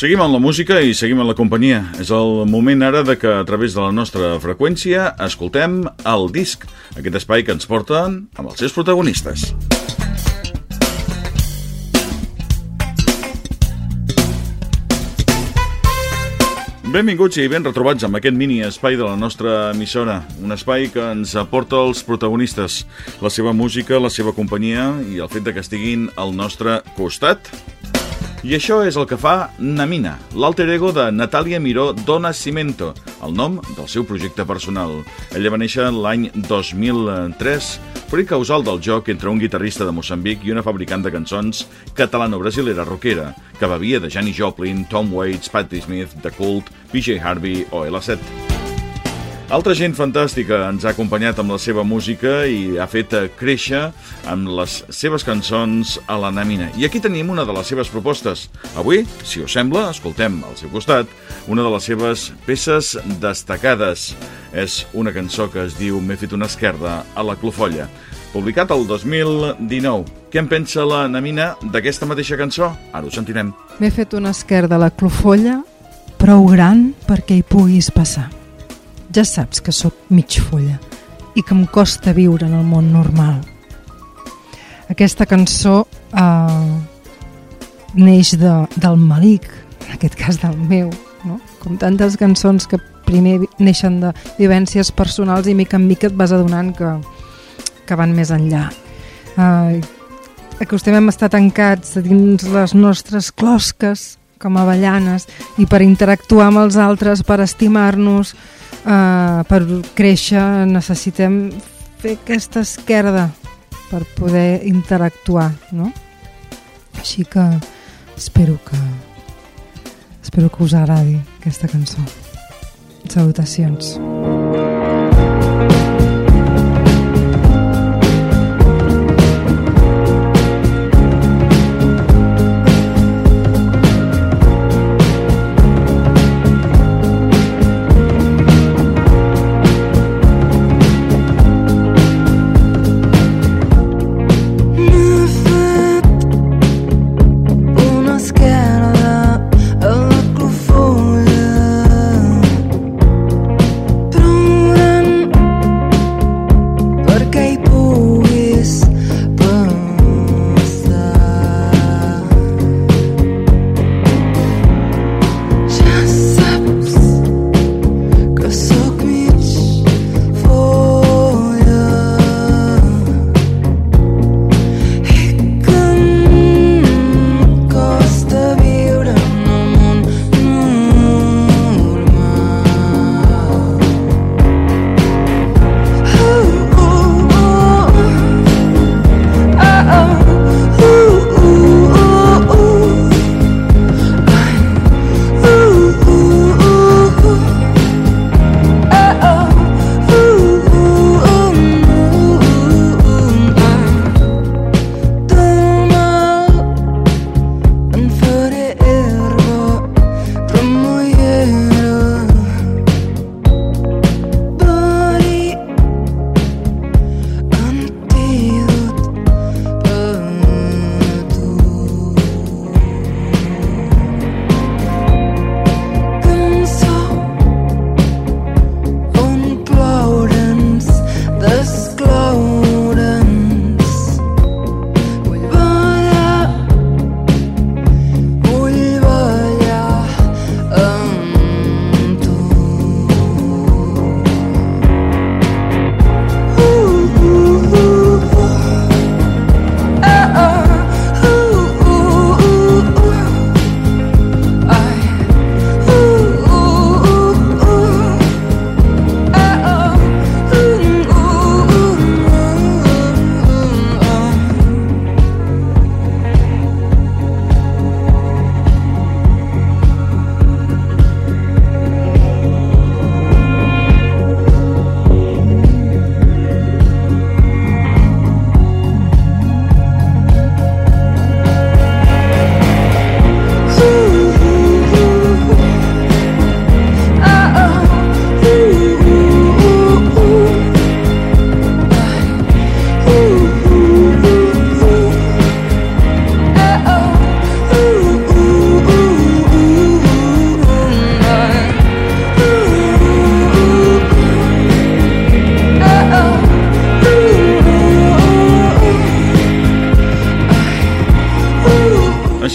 Seguim amb la música i seguim amb la companyia. És el moment ara de que a través de la nostra freqüència escoltem el disc, aquest espai que ens porten amb els seus protagonistes. Benvinguts i ben retrobats amb aquest mini espai de la nostra emissora. Un espai que ens aporta els protagonistes, la seva música, la seva companyia i el fet de que estiguin al nostre costat. I això és el que fa Namina, l'alter ego de Natalia Miró Dona Cimento, el nom del seu projecte personal. Ella va néixer l'any 2003 fruit causal del joc entre un guitarrista de Moçambic i una fabricant de cançons catalano-brasilera rockera, que bevia de Janis Joplin, Tom Waits, Patti Smith, The Cult, PJ Harvey o L7. Altra gent fantàstica ens ha acompanyat amb la seva música i ha fet créixer amb les seves cançons a la Namina. I aquí tenim una de les seves propostes. Avui, si us sembla, escoltem al seu costat una de les seves peces destacades. És una cançó que es diu M'he fet una esquerda a la clofolla publicat el 2019. Què en pensa la Namina d'aquesta mateixa cançó? Ara ho sentirem. M'he fet una esquerda a la clofolla prou gran perquè hi puguis passar. Ja saps que sóc mig folla i que em costa viure en el món normal. Aquesta cançó eh, neix de, del malic, en aquest cas del meu, no? com tantes cançons que primer neixen de vivències personals i mica en mica et vas adonant que, que van més enllà. Eh, acostumem a estar tancats dins les nostres closques com avellanes i per interactuar amb els altres, per estimar-nos, uh, per créixer necessitem fer aquesta esquerda per poder interactuar, no? Així que espero que espero que us agradi aquesta cançó. Salutacions. Salutacions.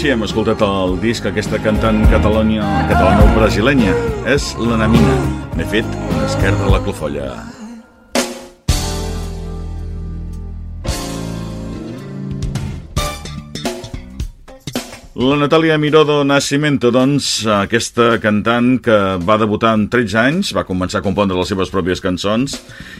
Així hem escoltat el disc, aquesta cantant catalana, catalano-brasilenya. És la Namina. N'he fet un esquerra la clofolla. La Natàlia Mirodo Nascimento, doncs, aquesta cantant que va debutar amb 13 anys, va començar a compondre les seves pròpies cançons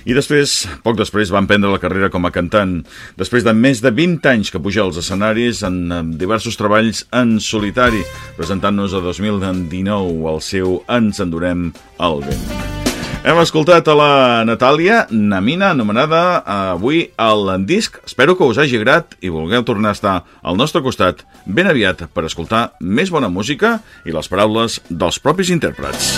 i després, poc després, va emprendre la carrera com a cantant. Després de més de 20 anys que puja als escenaris en diversos treballs en solitari, presentant-nos a 2019 el seu Ens endurem al vent. Hem escoltat a la Natàlia Namina, anomenada avui al disc. Espero que us hagi agradat i vulgueu tornar a estar al nostre costat ben aviat per escoltar més bona música i les paraules dels propis intèrprets.